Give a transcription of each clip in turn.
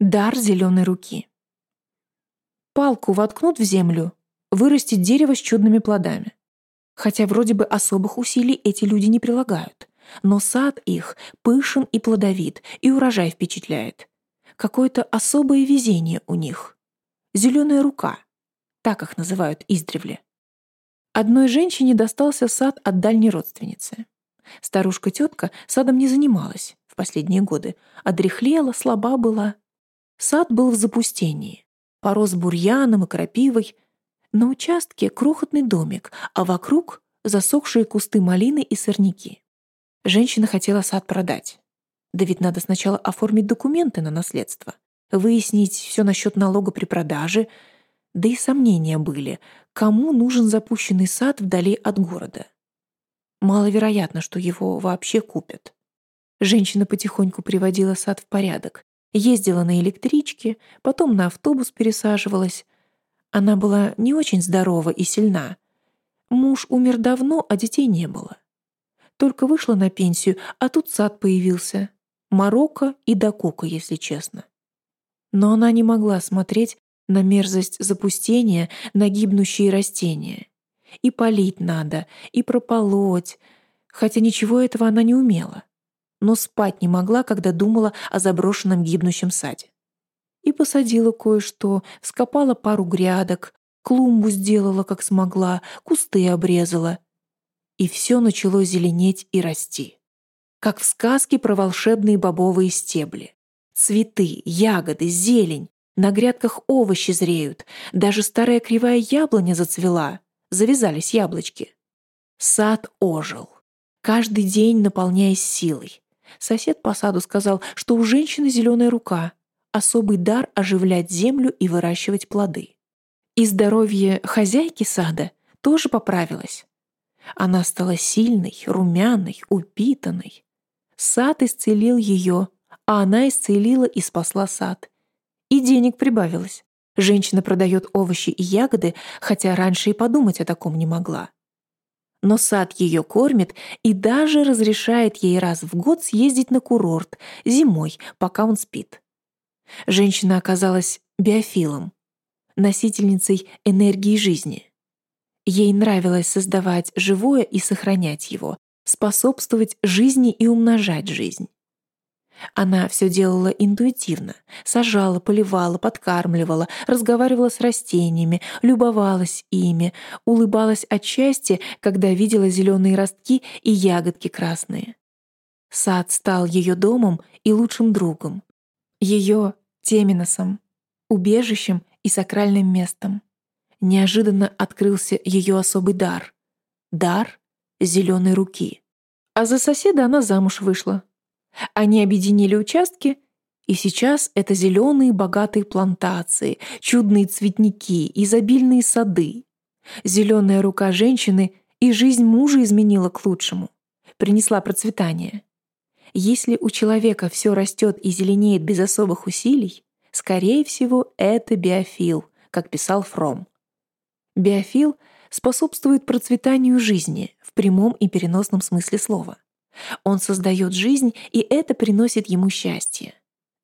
Дар зеленой руки. Палку воткнут в землю, вырастет дерево с чудными плодами. Хотя вроде бы особых усилий эти люди не прилагают. Но сад их пышен и плодовит, и урожай впечатляет. Какое-то особое везение у них. Зеленая рука. Так их называют издревле. Одной женщине достался сад от дальней родственницы. Старушка-тетка садом не занималась в последние годы, а дряхлела, слаба была, Сад был в запустении, порос бурьяном и крапивой. На участке крохотный домик, а вокруг засохшие кусты малины и сорняки. Женщина хотела сад продать. Да ведь надо сначала оформить документы на наследство, выяснить все насчет налога при продаже, да и сомнения были, кому нужен запущенный сад вдали от города. Маловероятно, что его вообще купят. Женщина потихоньку приводила сад в порядок, Ездила на электричке, потом на автобус пересаживалась. Она была не очень здорова и сильна. Муж умер давно, а детей не было. Только вышла на пенсию, а тут сад появился. Марокко и Дакука, если честно. Но она не могла смотреть на мерзость запустения, на гибнущие растения. И полить надо, и прополоть, хотя ничего этого она не умела но спать не могла, когда думала о заброшенном гибнущем саде. И посадила кое-что, скопала пару грядок, клумбу сделала, как смогла, кусты обрезала. И все начало зеленеть и расти. Как в сказке про волшебные бобовые стебли. Цветы, ягоды, зелень, на грядках овощи зреют, даже старая кривая яблоня зацвела, завязались яблочки. Сад ожил, каждый день наполняясь силой. Сосед по саду сказал, что у женщины зеленая рука, особый дар оживлять землю и выращивать плоды. И здоровье хозяйки сада тоже поправилось. Она стала сильной, румяной, упитанной. Сад исцелил ее, а она исцелила и спасла сад. И денег прибавилось. Женщина продает овощи и ягоды, хотя раньше и подумать о таком не могла но сад ее кормит и даже разрешает ей раз в год съездить на курорт зимой, пока он спит. Женщина оказалась биофилом, носительницей энергии жизни. Ей нравилось создавать живое и сохранять его, способствовать жизни и умножать жизнь. Она все делала интуитивно. Сажала, поливала, подкармливала, разговаривала с растениями, любовалась ими, улыбалась от счастья, когда видела зеленые ростки и ягодки красные. Сад стал ее домом и лучшим другом. Ее Теминосом, убежищем и сакральным местом. Неожиданно открылся ее особый дар — дар зеленой руки. А за соседа она замуж вышла, они объединили участки, и сейчас это зеленые богатые плантации, чудные цветники, изобильные сады. Зеленая рука женщины и жизнь мужа изменила к лучшему, принесла процветание. Если у человека все растет и зеленеет без особых усилий, скорее всего, это биофил, как писал Фром. Биофил способствует процветанию жизни в прямом и переносном смысле слова. Он создает жизнь, и это приносит ему счастье.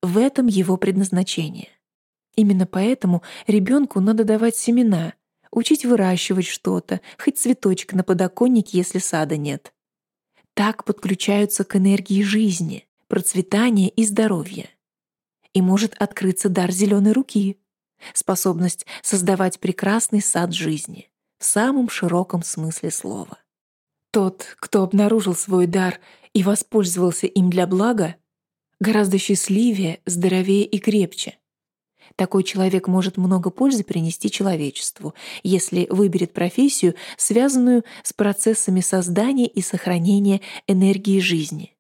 В этом его предназначение. Именно поэтому ребенку надо давать семена, учить выращивать что-то, хоть цветочек на подоконнике, если сада нет. Так подключаются к энергии жизни, процветания и здоровья. И может открыться дар зеленой руки, способность создавать прекрасный сад жизни в самом широком смысле слова. Тот, кто обнаружил свой дар и воспользовался им для блага, гораздо счастливее, здоровее и крепче. Такой человек может много пользы принести человечеству, если выберет профессию, связанную с процессами создания и сохранения энергии жизни.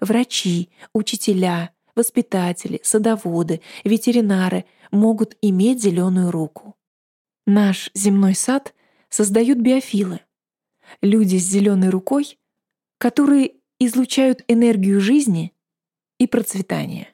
Врачи, учителя, воспитатели, садоводы, ветеринары могут иметь зеленую руку. Наш земной сад создают биофилы — люди с зеленой рукой, которые излучают энергию жизни и процветания.